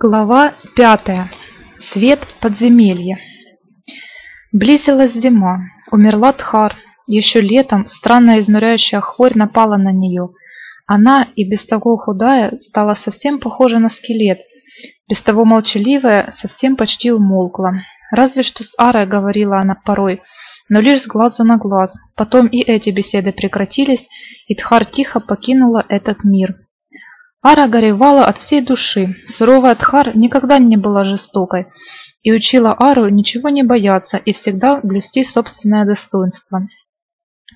Глава пятая. Свет подземелья. Близилась зима. Умерла Тхар. Еще летом странная изнуряющая хворь напала на нее. Она, и без того худая, стала совсем похожа на скелет. Без того молчаливая, совсем почти умолкла. Разве что с Арой говорила она порой, но лишь с глазу на глаз. Потом и эти беседы прекратились, и Тхар тихо покинула этот мир. Ара горевала от всей души. Суровая Тхар никогда не была жестокой и учила Ару ничего не бояться и всегда блюсти собственное достоинство.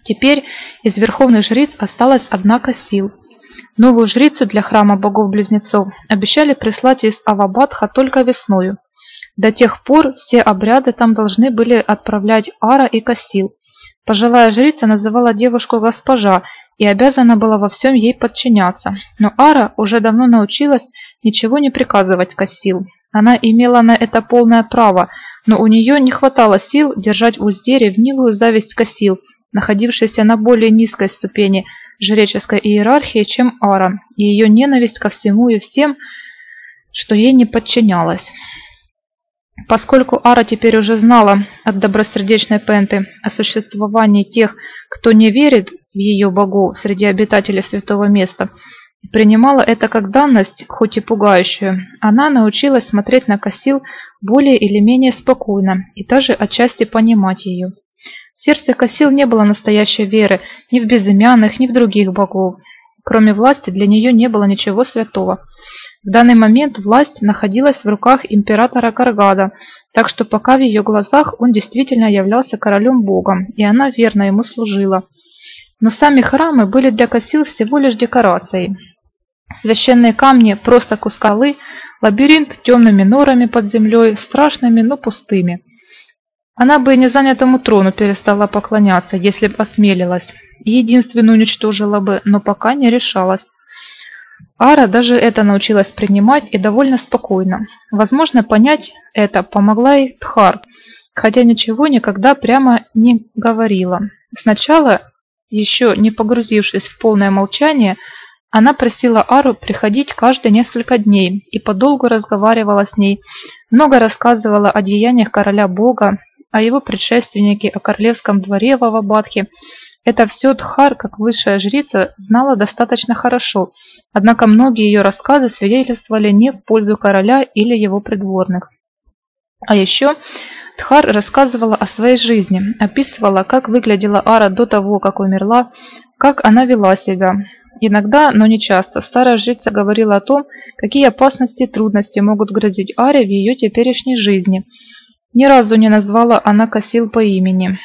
Теперь из верховных жриц осталась одна Касил. Новую жрицу для храма богов-близнецов обещали прислать из Авабадха только весною. До тех пор все обряды там должны были отправлять Ара и Касил. Пожилая жрица называла девушку госпожа и обязана была во всем ей подчиняться. Но Ара уже давно научилась ничего не приказывать Кассил. Она имела на это полное право, но у нее не хватало сил держать в узде ревнивую зависть Кассил, находившейся на более низкой ступени жреческой иерархии, чем Ара, и ее ненависть ко всему и всем, что ей не подчинялось. Поскольку Ара теперь уже знала от добросердечной Пенты о существовании тех, кто не верит в ее богов среди обитателей святого места, принимала это как данность, хоть и пугающую, она научилась смотреть на Кассил более или менее спокойно и даже отчасти понимать ее. В сердце Кассил не было настоящей веры ни в безымянных, ни в других богов. Кроме власти для нее не было ничего святого. В данный момент власть находилась в руках императора Каргада, так что пока в ее глазах он действительно являлся королем-богом, и она верно ему служила. Но сами храмы были для Кассил всего лишь декорацией. Священные камни – просто кускалы, лабиринт темными норами под землей, страшными, но пустыми. Она бы и не занятому трону перестала поклоняться, если бы осмелилась. Единственную уничтожила бы, но пока не решалась. Ара даже это научилась принимать и довольно спокойно. Возможно, понять это помогла и Тхар, хотя ничего никогда прямо не говорила. Сначала, еще не погрузившись в полное молчание, она просила Ару приходить каждые несколько дней и подолгу разговаривала с ней, много рассказывала о деяниях короля бога, о его предшественнике, о королевском дворе в Авабадхе, это все Дхар, как высшая жрица, знала достаточно хорошо, однако многие ее рассказы свидетельствовали не в пользу короля или его придворных. А еще Дхар рассказывала о своей жизни, описывала, как выглядела Ара до того, как умерла, как она вела себя. Иногда, но не часто, старая жрица говорила о том, какие опасности и трудности могут грозить Аре в ее теперешней жизни. Ни разу не назвала она Косил по имени.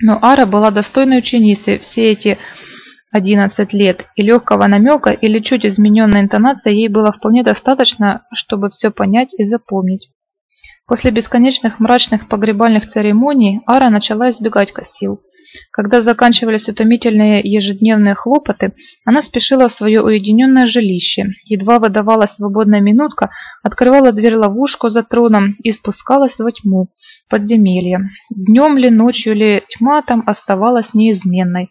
Но Ара была достойной ученицей все эти 11 лет, и легкого намека или чуть измененной интонации ей было вполне достаточно, чтобы все понять и запомнить. После бесконечных мрачных погребальных церемоний Ара начала избегать косил. Когда заканчивались утомительные ежедневные хлопоты, она спешила в свое уединенное жилище. Едва выдавалась свободная минутка, открывала дверь-ловушку за троном и спускалась во тьму подземелья. Днем ли, ночью ли, тьма там оставалась неизменной.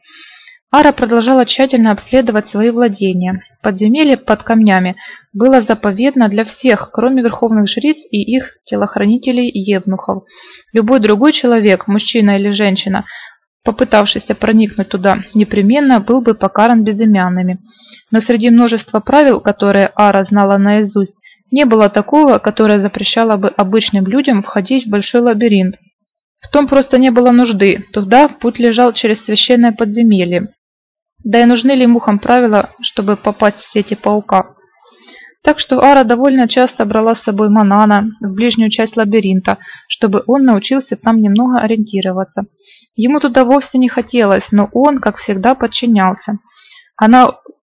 Ара продолжала тщательно обследовать свои владения. Подземелье под камнями было заповедно для всех, кроме верховных жриц и их телохранителей-евнухов. Любой другой человек, мужчина или женщина, попытавшийся проникнуть туда, непременно был бы покаран безымянными. Но среди множества правил, которые Ара знала наизусть, не было такого, которое запрещало бы обычным людям входить в большой лабиринт. В том просто не было нужды, туда путь лежал через священное подземелье. Да и нужны ли мухам правила, чтобы попасть в сети паука? Так что Ара довольно часто брала с собой Манана в ближнюю часть лабиринта, чтобы он научился там немного ориентироваться. Ему туда вовсе не хотелось, но он, как всегда, подчинялся. Она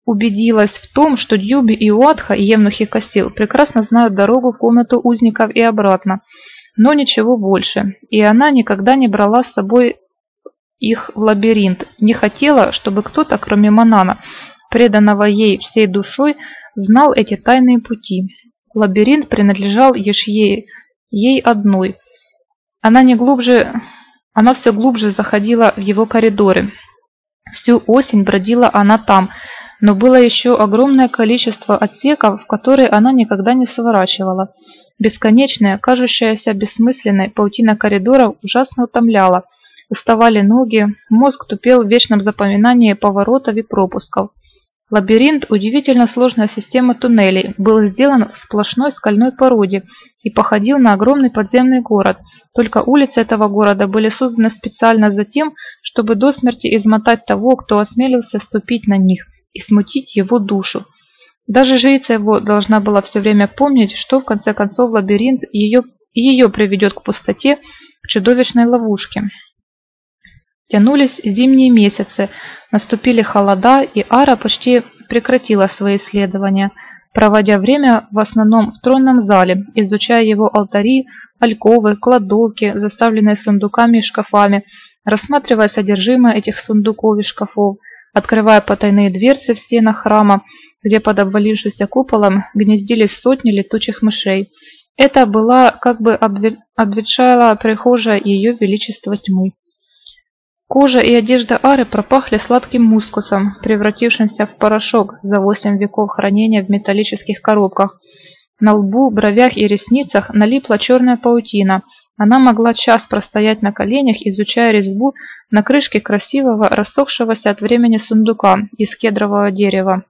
убедилась в том, что Дьюби и Уатха, и Евнухи Косил, прекрасно знают дорогу в комнату узников и обратно, но ничего больше, и она никогда не брала с собой их в лабиринт, не хотела, чтобы кто-то, кроме Манана, преданного ей всей душой, знал эти тайные пути. Лабиринт принадлежал ей, ей одной. Она не глубже, она все глубже заходила в его коридоры. Всю осень бродила она там, но было еще огромное количество отсеков, в которые она никогда не сворачивала. Бесконечная, кажущаяся бессмысленной паутина коридоров ужасно утомляла. Уставали ноги, мозг тупел в вечном запоминании поворотов и пропусков. Лабиринт, удивительно сложная система туннелей, был сделан в сплошной скальной породе и походил на огромный подземный город. Только улицы этого города были созданы специально за тем, чтобы до смерти измотать того, кто осмелился ступить на них и смутить его душу. Даже жрица его должна была все время помнить, что в конце концов лабиринт ее, ее приведет к пустоте, к чудовищной ловушке. Тянулись зимние месяцы, наступили холода, и Ара почти прекратила свои исследования, проводя время в основном в тронном зале, изучая его алтари, альковы, кладовки, заставленные сундуками и шкафами, рассматривая содержимое этих сундуков и шкафов, открывая потайные дверцы в стенах храма, где под обвалившимся куполом гнездились сотни летучих мышей. Это была как бы обветшала прихожая ее величества тьмы. Кожа и одежда Ары пропахли сладким мускусом, превратившимся в порошок за восемь веков хранения в металлических коробках. На лбу, бровях и ресницах налипла черная паутина. Она могла час простоять на коленях, изучая резьбу на крышке красивого, рассохшегося от времени сундука из кедрового дерева.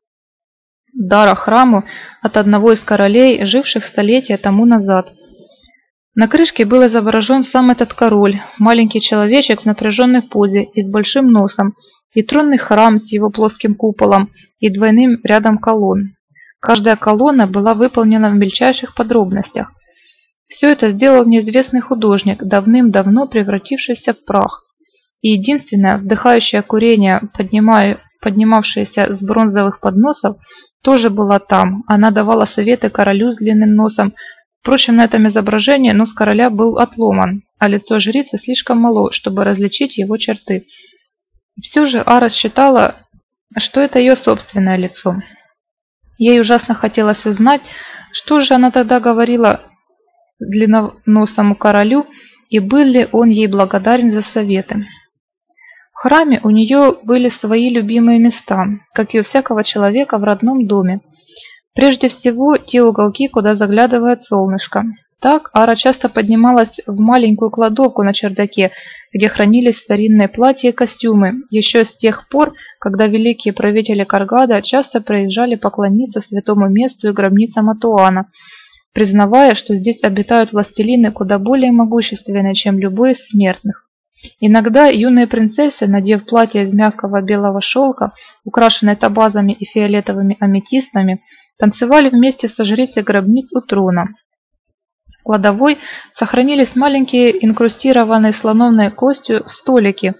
Дара храму от одного из королей, живших столетия тому назад – на крышке был изображен сам этот король, маленький человечек в напряженной позе и с большим носом, и тронный храм с его плоским куполом и двойным рядом колонн. Каждая колонна была выполнена в мельчайших подробностях. Все это сделал неизвестный художник, давным-давно превратившийся в прах. И единственное, вдыхающее курение, поднимая, поднимавшееся с бронзовых подносов, тоже была там. Она давала советы королю с длинным носом, Впрочем, на этом изображении нос короля был отломан, а лицо жрицы слишком мало, чтобы различить его черты. Все же Ара считала, что это ее собственное лицо. Ей ужасно хотелось узнать, что же она тогда говорила длинноносому королю, и был ли он ей благодарен за советы. В храме у нее были свои любимые места, как и у всякого человека в родном доме – Прежде всего, те уголки, куда заглядывает солнышко. Так Ара часто поднималась в маленькую кладовку на чердаке, где хранились старинные платья и костюмы, еще с тех пор, когда великие правители Каргада часто проезжали поклониться святому месту и гробницам Атуана, признавая, что здесь обитают властелины куда более могущественные, чем любой из смертных. Иногда юные принцессы, надев платье из мягкого белого шелка, украшенное табазами и фиолетовыми аметистами, танцевали вместе со жрицей гробниц у трона. В кладовой сохранились маленькие инкрустированные слоновной костью столики.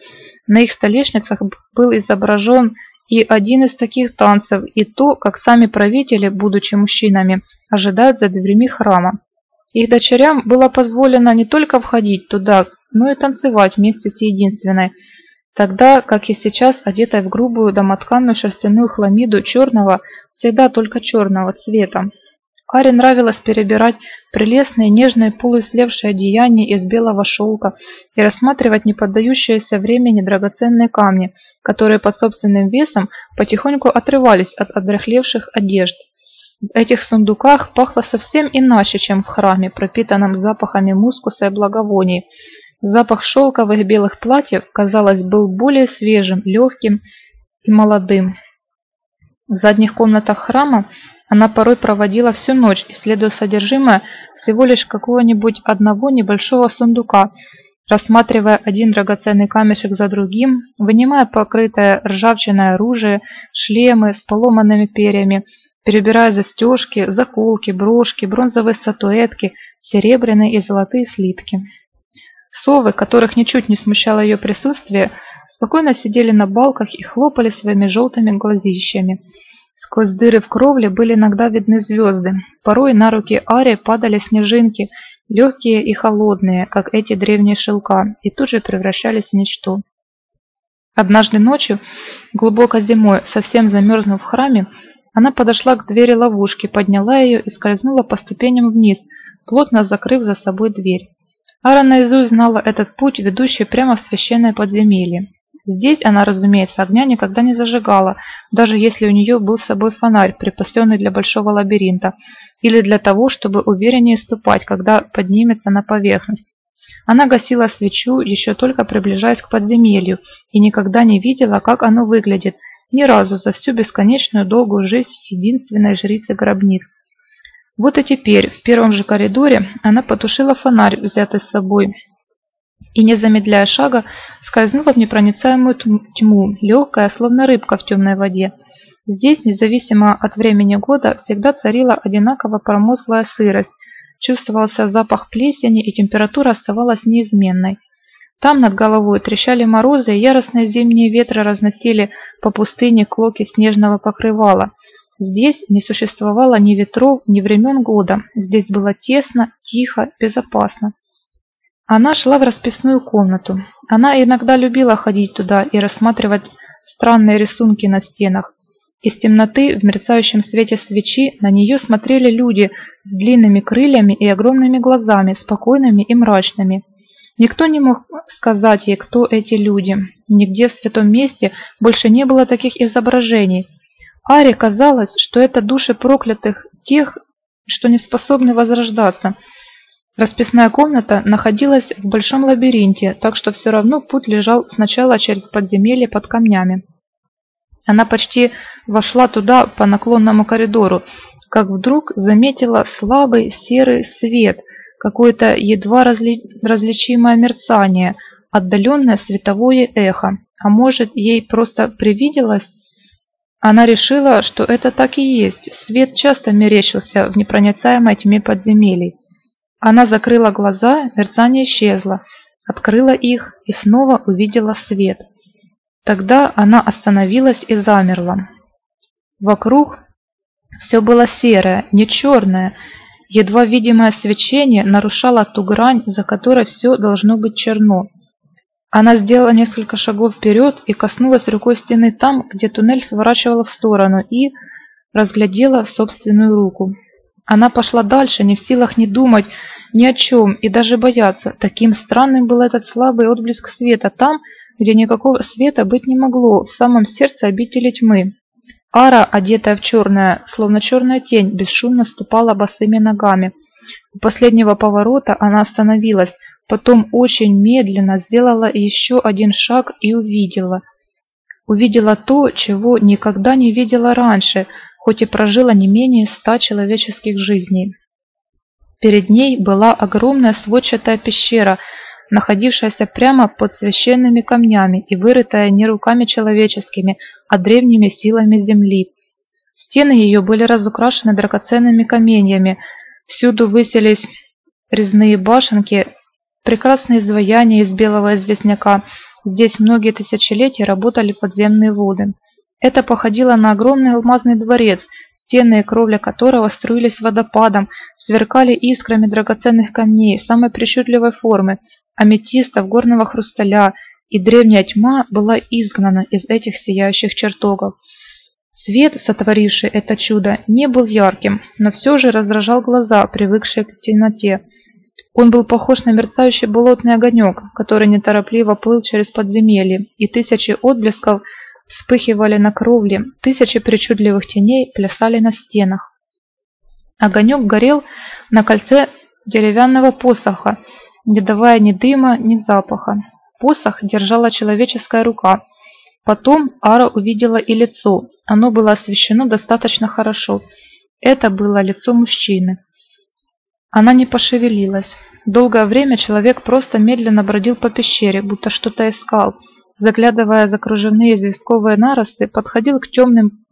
На их столешницах был изображен и один из таких танцев, и то, как сами правители, будучи мужчинами, ожидают за дверями храма. Их дочерям было позволено не только входить туда, но и танцевать вместе с единственной, тогда как и сейчас, одетой в грубую домотканную шерстяную хламиду черного, всегда только черного цвета. Аре нравилось перебирать прелестные нежные полуислевшие одеяния из белого шелка и рассматривать неподдающиеся времени драгоценные камни, которые под собственным весом потихоньку отрывались от одряхлевших одежд. В этих сундуках пахло совсем иначе, чем в храме, пропитанном запахами мускуса и благовоний. Запах шелковых белых платьев, казалось, был более свежим, легким и молодым. В задних комнатах храма она порой проводила всю ночь, исследуя содержимое всего лишь какого-нибудь одного небольшого сундука, рассматривая один драгоценный камешек за другим, вынимая покрытое ржавчиной оружие, шлемы с поломанными перьями, перебирая застежки, заколки, брошки, бронзовые статуэтки, серебряные и золотые слитки. Совы, которых ничуть не смущало ее присутствие, спокойно сидели на балках и хлопали своими желтыми глазищами. Сквозь дыры в кровле были иногда видны звезды. Порой на руки Ари падали снежинки, легкие и холодные, как эти древние шелка, и тут же превращались в ничто. Однажды ночью, глубоко зимой, совсем замерзнув в храме, она подошла к двери ловушки, подняла ее и скользнула по ступеням вниз, плотно закрыв за собой дверь. Ара наизусть знала этот путь, ведущий прямо в священное подземелье. Здесь она, разумеется, огня никогда не зажигала, даже если у нее был с собой фонарь, припасенный для большого лабиринта, или для того, чтобы увереннее ступать, когда поднимется на поверхность. Она гасила свечу, еще только приближаясь к подземелью, и никогда не видела, как оно выглядит, ни разу за всю бесконечную долгую жизнь единственной жрицы гробниц. Вот и теперь, в первом же коридоре, она потушила фонарь, взятый с собой, и, не замедляя шага, скользнула в непроницаемую тьму, легкая, словно рыбка в темной воде. Здесь, независимо от времени года, всегда царила одинаково промозглая сырость, чувствовался запах плесени и температура оставалась неизменной. Там над головой трещали морозы, и яростные зимние ветры разносили по пустыне клоки снежного покрывала. Здесь не существовало ни ветров, ни времен года. Здесь было тесно, тихо, безопасно. Она шла в расписную комнату. Она иногда любила ходить туда и рассматривать странные рисунки на стенах. Из темноты в мерцающем свете свечи на нее смотрели люди с длинными крыльями и огромными глазами, спокойными и мрачными. Никто не мог сказать ей, кто эти люди. Нигде в святом месте больше не было таких изображений. Аре казалось, что это души проклятых, тех, что не способны возрождаться – Расписная комната находилась в большом лабиринте, так что все равно путь лежал сначала через подземелье под камнями. Она почти вошла туда по наклонному коридору, как вдруг заметила слабый серый свет, какое-то едва разли... различимое мерцание, отдаленное световое эхо. А может, ей просто привиделось? Она решила, что это так и есть. Свет часто мерещился в непроницаемой тьме подземелий. Она закрыла глаза, мерцание исчезло, открыла их и снова увидела свет. Тогда она остановилась и замерла. Вокруг все было серое, не черное, едва видимое свечение нарушало ту грань, за которой все должно быть черно. Она сделала несколько шагов вперед и коснулась рукой стены там, где туннель сворачивала в сторону, и разглядела собственную руку. Она пошла дальше, не в силах не думать ни о чем и даже бояться. Таким странным был этот слабый отблеск света там, где никакого света быть не могло, в самом сердце обители тьмы. Ара, одетая в черное, словно черная тень, бесшумно ступала босыми ногами. У последнего поворота она остановилась, потом очень медленно сделала еще один шаг и увидела. Увидела то, чего никогда не видела раньше – хоть и прожила не менее ста человеческих жизней. Перед ней была огромная сводчатая пещера, находившаяся прямо под священными камнями и вырытая не руками человеческими, а древними силами земли. Стены ее были разукрашены драгоценными каменьями, всюду высились резные башенки, прекрасные изваяния из белого известняка. Здесь многие тысячелетия работали подземные воды. Это походило на огромный алмазный дворец, стены и кровля которого струились водопадом, сверкали искрами драгоценных камней самой причудливой формы, аметистов, горного хрусталя, и древняя тьма была изгнана из этих сияющих чертогов. Свет, сотворивший это чудо, не был ярким, но все же раздражал глаза, привыкшие к темноте. Он был похож на мерцающий болотный огонек, который неторопливо плыл через подземелье, и тысячи отблесков – вспыхивали на кровле, тысячи причудливых теней плясали на стенах. Огонек горел на кольце деревянного посоха, не давая ни дыма, ни запаха. Посох держала человеческая рука. Потом Ара увидела и лицо. Оно было освещено достаточно хорошо. Это было лицо мужчины. Она не пошевелилась. Долгое время человек просто медленно бродил по пещере, будто что-то искал – заглядывая за кружевные известковые наросты, подходил к темным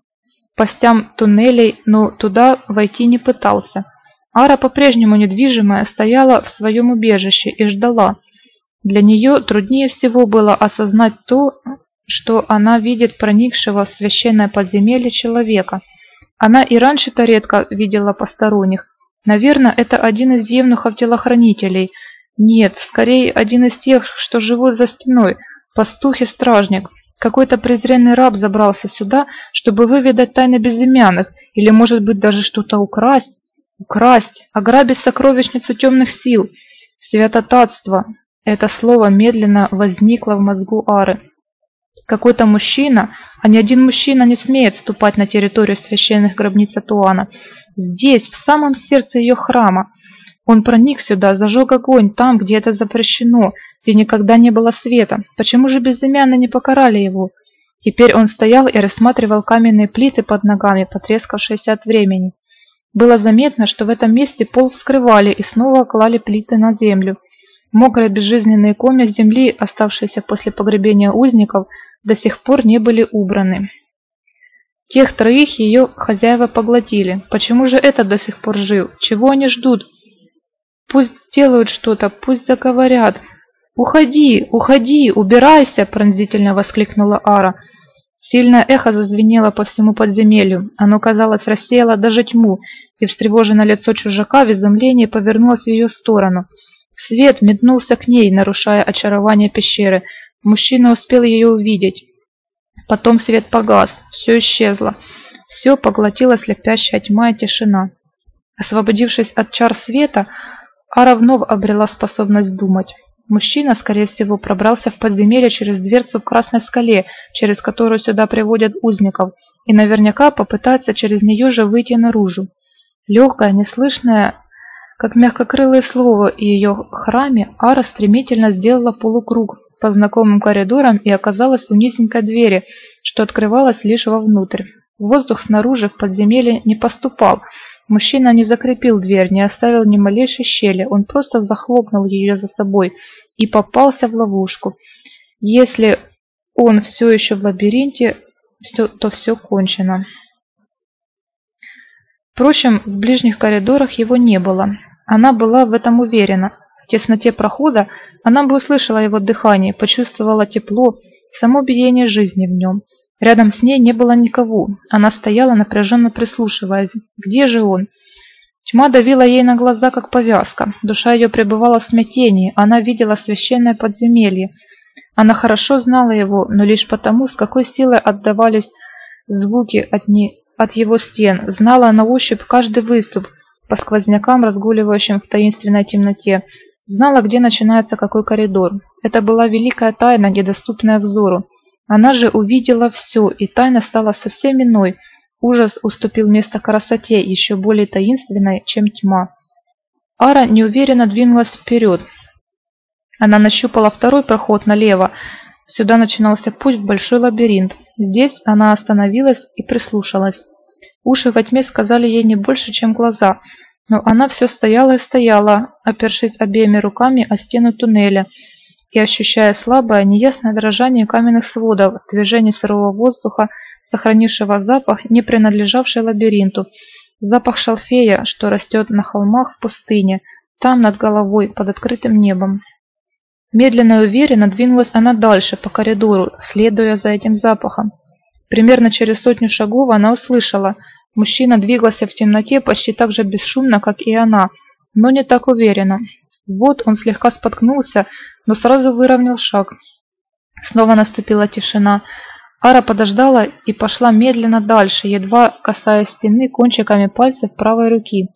постям туннелей, но туда войти не пытался. Ара, по-прежнему недвижимая, стояла в своем убежище и ждала. Для нее труднее всего было осознать то, что она видит проникшего в священное подземелье человека. Она и раньше-то редко видела посторонних. Наверное, это один из евнухов-телохранителей. Нет, скорее один из тех, что живут за стеной – Пастух и стражник. Какой-то презренный раб забрался сюда, чтобы выведать тайны безымянных, или, может быть, даже что-то украсть. Украсть, ограбить сокровищницу темных сил. Святотатство. Это слово медленно возникло в мозгу Ары. Какой-то мужчина, а ни один мужчина не смеет ступать на территорию священных гробниц Атуана. Здесь, в самом сердце ее храма. Он проник сюда, зажег огонь там, где это запрещено, где никогда не было света. Почему же безымянно не покарали его? Теперь он стоял и рассматривал каменные плиты под ногами, потрескавшиеся от времени. Было заметно, что в этом месте пол вскрывали и снова клали плиты на землю. Мокрые безжизненные комья земли, оставшиеся после погребения узников, до сих пор не были убраны. Тех троих ее хозяева поглотили. Почему же этот до сих пор жив? Чего они ждут? Пусть сделают что-то, пусть заговорят. «Уходи, уходи, убирайся!» – пронзительно воскликнула Ара. Сильное эхо зазвенело по всему подземелью. Оно, казалось, рассеяло даже тьму, и встревоженное лицо чужака в изумлении повернулось в ее сторону. Свет метнулся к ней, нарушая очарование пещеры. Мужчина успел ее увидеть. Потом свет погас, все исчезло. Все поглотила слепящая тьма и тишина. Освободившись от чар света, Ара вновь обрела способность думать. Мужчина, скорее всего, пробрался в подземелье через дверцу в красной скале, через которую сюда приводят узников, и наверняка попытается через нее же выйти наружу. Легкое, неслышное, как мягкокрылое слово и ее храме, Ара стремительно сделала полукруг по знакомым коридорам и оказалась у низенькой двери, что открывалась лишь вовнутрь. Воздух снаружи в подземелье не поступал, Мужчина не закрепил дверь, не оставил ни малейшей щели, он просто захлопнул ее за собой и попался в ловушку. Если он все еще в лабиринте, то все кончено. Впрочем, в ближних коридорах его не было. Она была в этом уверена. В тесноте прохода она бы услышала его дыхание, почувствовала тепло, само биение жизни в нем. Рядом с ней не было никого. Она стояла, напряженно прислушиваясь. Где же он? Тьма давила ей на глаза, как повязка. Душа ее пребывала в смятении. Она видела священное подземелье. Она хорошо знала его, но лишь потому, с какой силой отдавались звуки от, не... от его стен. Знала на ощупь каждый выступ по сквознякам, разгуливающим в таинственной темноте. Знала, где начинается какой коридор. Это была великая тайна, недоступная взору. Она же увидела все, и тайна стала совсем иной. Ужас уступил место красоте, еще более таинственной, чем тьма. Ара неуверенно двинулась вперед. Она нащупала второй проход налево. Сюда начинался путь в большой лабиринт. Здесь она остановилась и прислушалась. Уши во тьме сказали ей не больше, чем глаза, но она все стояла и стояла, опершись обеими руками о стену туннеля, и ощущая слабое, неясное дрожание каменных сводов, движение сырого воздуха, сохранившего запах, не принадлежавший лабиринту, запах шалфея, что растет на холмах в пустыне, там над головой, под открытым небом. Медленно и уверенно двинулась она дальше, по коридору, следуя за этим запахом. Примерно через сотню шагов она услышала, мужчина двигался в темноте почти так же бесшумно, как и она, но не так уверенно. Вот он слегка споткнулся, но сразу выровнял шаг. Снова наступила тишина. Ара подождала и пошла медленно дальше, едва касаясь стены кончиками пальцев правой руки.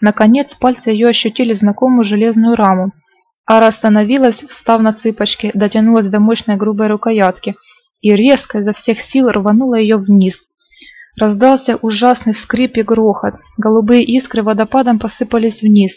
Наконец пальцы ее ощутили знакомую железную раму. Ара остановилась, встав на цыпочки, дотянулась до мощной грубой рукоятки и резко изо всех сил рванула ее вниз. Раздался ужасный скрип и грохот. Голубые искры водопадом посыпались вниз.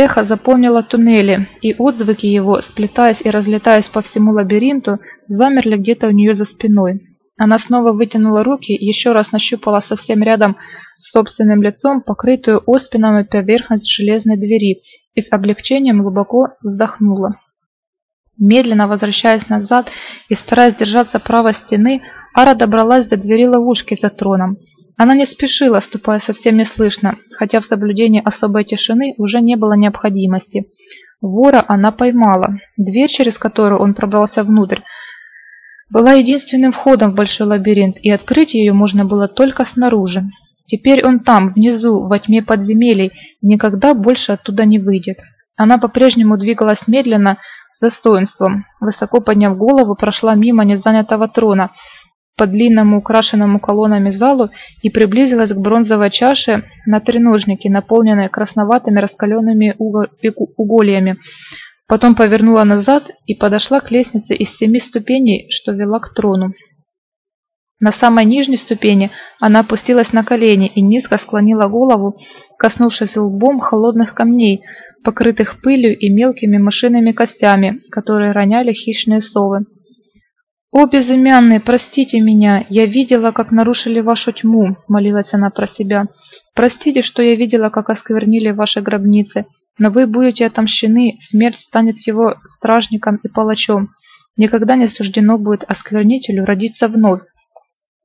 Эхо заполнило туннели, и отзвуки его, сплетаясь и разлетаясь по всему лабиринту, замерли где-то у нее за спиной. Она снова вытянула руки, еще раз нащупала совсем рядом с собственным лицом покрытую оспинами поверхность железной двери и с облегчением глубоко вздохнула. Медленно возвращаясь назад и стараясь держаться правой стены, Ара добралась до двери ловушки за троном. Она не спешила, ступая совсем неслышно, хотя в соблюдении особой тишины уже не было необходимости. Вора она поймала. Дверь, через которую он пробрался внутрь, была единственным входом в большой лабиринт, и открыть ее можно было только снаружи. Теперь он там, внизу, во тьме подземелий, никогда больше оттуда не выйдет. Она по-прежнему двигалась медленно, с достоинством. Высоко подняв голову, прошла мимо незанятого трона, по длинному украшенному колоннами залу и приблизилась к бронзовой чаше на треножнике, наполненной красноватыми раскаленными угольями. Потом повернула назад и подошла к лестнице из семи ступеней, что вела к трону. На самой нижней ступени она опустилась на колени и низко склонила голову, коснувшись лбом холодных камней, покрытых пылью и мелкими мышиными костями, которые роняли хищные совы. «О, безымянный, простите меня, я видела, как нарушили вашу тьму», — молилась она про себя. «Простите, что я видела, как осквернили ваши гробницы, но вы будете отомщены, смерть станет его стражником и палачом. Никогда не суждено будет осквернителю родиться вновь.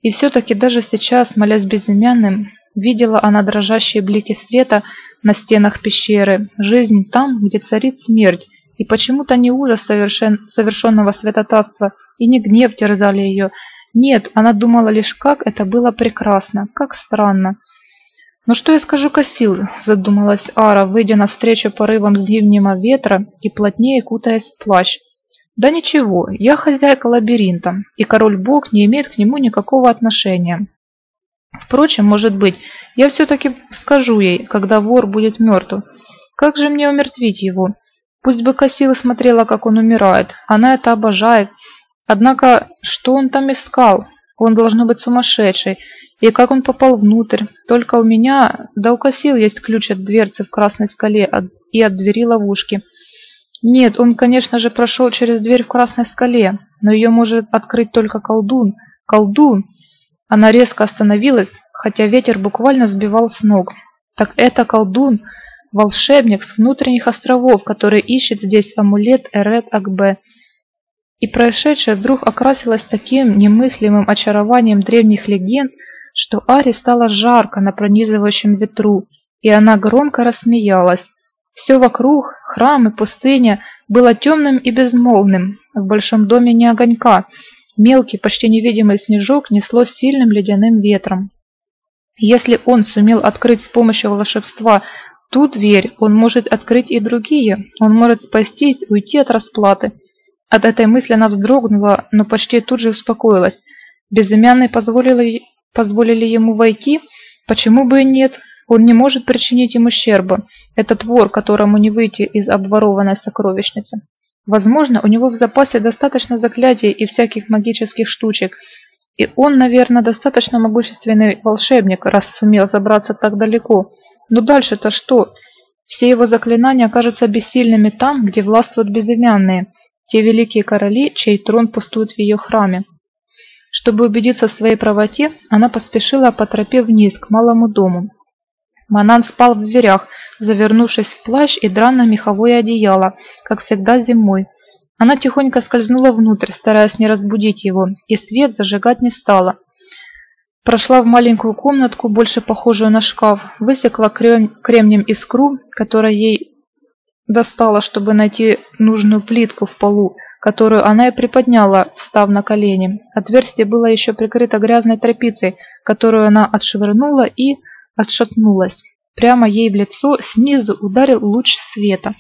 И все-таки даже сейчас, молясь безымянным, видела она дрожащие блики света на стенах пещеры, жизнь там, где царит смерть, и почему-то не ужас совершен, совершенного святотатства и не гнев терзали ее. Нет, она думала лишь, как это было прекрасно, как странно. «Но что я скажу Кассил?» – задумалась Ара, выйдя навстречу порывам зимнего ветра и плотнее кутаясь в плащ. Да ничего, я хозяйка лабиринта, и король-бог не имеет к нему никакого отношения. Впрочем, может быть, я все-таки скажу ей, когда вор будет мертв. Как же мне умертвить его? Пусть бы Кассила смотрела, как он умирает. Она это обожает. Однако, что он там искал? Он должно быть сумасшедший. И как он попал внутрь? Только у меня, да у Кассил есть ключ от дверцы в красной скале и от двери ловушки. Нет, он, конечно же, прошел через дверь в красной скале, но ее может открыть только колдун. Колдун! Она резко остановилась, хотя ветер буквально сбивал с ног. Так это колдун, волшебник с внутренних островов, который ищет здесь амулет Эрет Акбе. И происшедшее вдруг окрасилось таким немыслимым очарованием древних легенд, что Ари стало жарко на пронизывающем ветру, и она громко рассмеялась. Все вокруг, храм и пустыня, было темным и безмолвным. В большом доме не огонька. Мелкий, почти невидимый снежок несло сильным ледяным ветром. Если он сумел открыть с помощью волшебства ту дверь, он может открыть и другие. Он может спастись, уйти от расплаты. От этой мысли она вздрогнула, но почти тут же успокоилась. Безымянный позволили, позволили ему войти? Почему бы и нет? Он не может причинить им ущерба. Это вор, которому не выйти из обворованной сокровищницы. Возможно, у него в запасе достаточно заклятий и всяких магических штучек, и он, наверное, достаточно могущественный волшебник, раз сумел забраться так далеко. Но дальше-то что? Все его заклинания окажутся бессильными там, где властвуют безымянные, те великие короли, чей трон пустует в ее храме. Чтобы убедиться в своей правоте, она поспешила по тропе вниз, к малому дому. Манан спал в дверях, завернувшись в плащ и драное меховое одеяло, как всегда зимой. Она тихонько скользнула внутрь, стараясь не разбудить его, и свет зажигать не стала. Прошла в маленькую комнатку, больше похожую на шкаф, высекла крем кремнем искру, которая ей достала, чтобы найти нужную плитку в полу, которую она и приподняла, встав на колени. Отверстие было еще прикрыто грязной тряпицей, которую она отшвырнула и отшатнулась. Прямо ей в лицо снизу ударил луч света.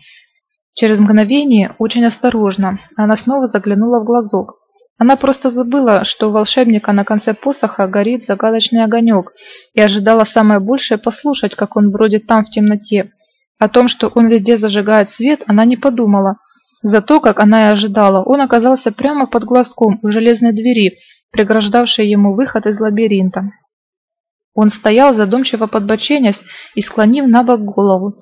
Через мгновение, очень осторожно, она снова заглянула в глазок. Она просто забыла, что у волшебника на конце посоха горит загадочный огонек, и ожидала самое большее послушать, как он бродит там в темноте. О том, что он везде зажигает свет, она не подумала. Зато, как она и ожидала, он оказался прямо под глазком у железной двери, преграждавшей ему выход из лабиринта. Он стоял, задумчиво подбоченясь и склонив на бок голову.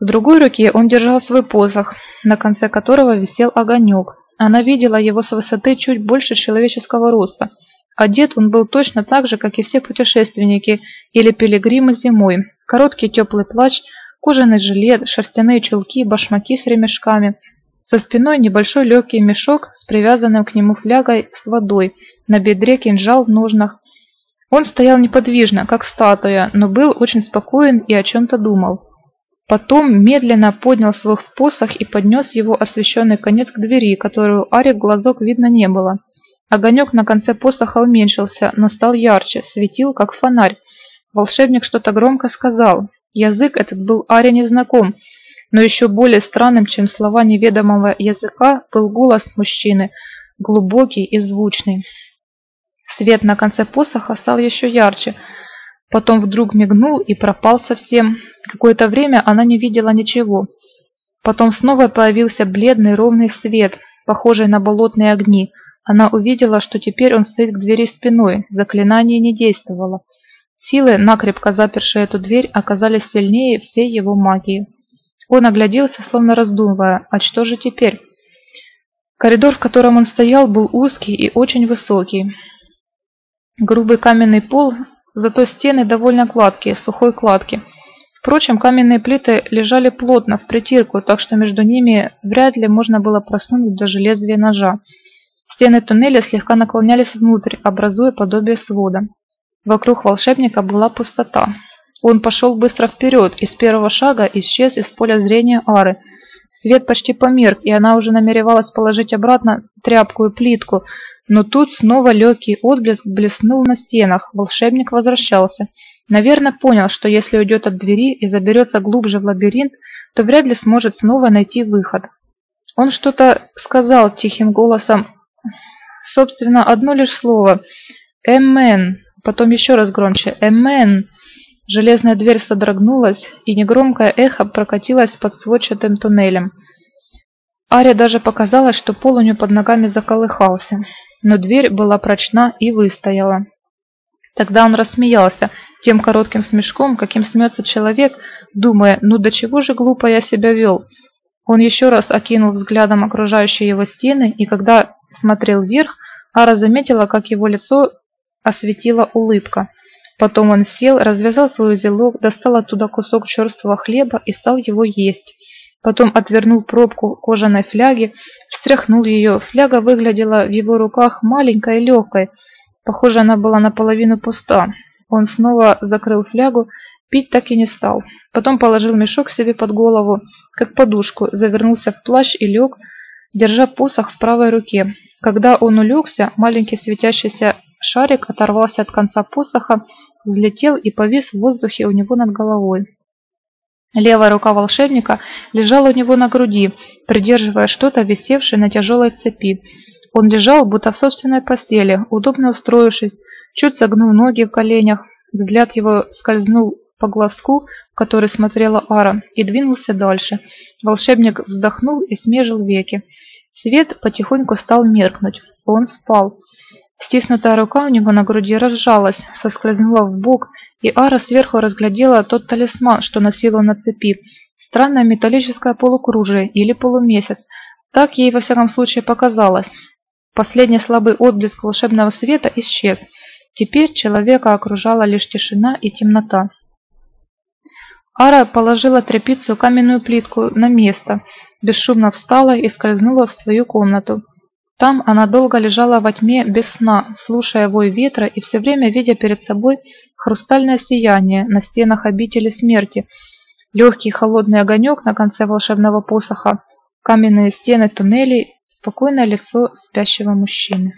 В другой руке он держал свой посох, на конце которого висел огонек. Она видела его с высоты чуть больше человеческого роста. Одет он был точно так же, как и все путешественники или пилигримы зимой. Короткий теплый плащ, кожаный жилет, шерстяные чулки, башмаки с ремешками. Со спиной небольшой легкий мешок с привязанным к нему флягой с водой, на бедре кинжал в ножнах, он стоял неподвижно, как статуя, но был очень спокоен и о чем-то думал. Потом медленно поднял свой посох и поднес его освещенный конец к двери, которую Аре в глазок видно не было. Огонек на конце посоха уменьшился, но стал ярче, светил, как фонарь. Волшебник что-то громко сказал. Язык этот был Аре незнаком, но еще более странным, чем слова неведомого языка, был голос мужчины, глубокий и звучный. Свет на конце посоха стал еще ярче, потом вдруг мигнул и пропал совсем. Какое-то время она не видела ничего. Потом снова появился бледный ровный свет, похожий на болотные огни. Она увидела, что теперь он стоит к двери спиной, заклинание не действовало. Силы, накрепко запершие эту дверь, оказались сильнее всей его магии. Он огляделся, словно раздумывая, а что же теперь? Коридор, в котором он стоял, был узкий и очень высокий. Грубый каменный пол, зато стены довольно гладкие, сухой кладки. Впрочем, каменные плиты лежали плотно, в притирку, так что между ними вряд ли можно было просунуть даже лезвие ножа. Стены туннеля слегка наклонялись внутрь, образуя подобие свода. Вокруг волшебника была пустота. Он пошел быстро вперед, и с первого шага исчез из поля зрения Ары. Свет почти померк, и она уже намеревалась положить обратно тряпку и плитку, но тут снова легкий отблеск блеснул на стенах. Волшебник возвращался. Наверное, понял, что если уйдет от двери и заберется глубже в лабиринт, то вряд ли сможет снова найти выход. Он что-то сказал тихим голосом. Собственно, одно лишь слово. «Эмен». Потом еще раз громче. «Эмен». Железная дверь содрогнулась, и негромкое эхо прокатилось под сводчатым туннелем. Аре даже показалось, что пол у нее под ногами заколыхался, но дверь была прочна и выстояла. Тогда он рассмеялся тем коротким смешком, каким смеется человек, думая, ну до чего же глупо я себя вел. Он еще раз окинул взглядом окружающие его стены, и когда смотрел вверх, Ара заметила, как его лицо осветила улыбка – Потом он сел, развязал свой узелок, достал оттуда кусок черствого хлеба и стал его есть. Потом отвернул пробку кожаной фляги, встряхнул ее. Фляга выглядела в его руках маленькой и легкой. Похоже, она была наполовину пуста. Он снова закрыл флягу, пить так и не стал. Потом положил мешок себе под голову, как подушку, завернулся в плащ и лег, держа посох в правой руке. Когда он улегся, маленький светящийся Шарик оторвался от конца посоха, взлетел и повис в воздухе у него над головой. Левая рука волшебника лежала у него на груди, придерживая что-то, висевшее на тяжелой цепи. Он лежал, будто в собственной постели, удобно устроившись, чуть согнув ноги в коленях. Взгляд его скользнул по глазку, в который смотрела Ара, и двинулся дальше. Волшебник вздохнул и смежил веки. Свет потихоньку стал меркнуть. Он спал. Стиснутая рука у него на груди разжалась, соскользнула в бок, и Ара сверху разглядела тот талисман, что носила на цепи. Странное металлическое полукружие или полумесяц. Так ей во всяком случае показалось. Последний слабый отблеск волшебного света исчез. Теперь человека окружала лишь тишина и темнота. Ара положила тряпицу каменную плитку на место, бесшумно встала и скользнула в свою комнату. Там она долго лежала во тьме без сна, слушая вой ветра и все время видя перед собой хрустальное сияние на стенах обители смерти, легкий холодный огонек на конце волшебного посоха, каменные стены туннелей, спокойное лицо спящего мужчины.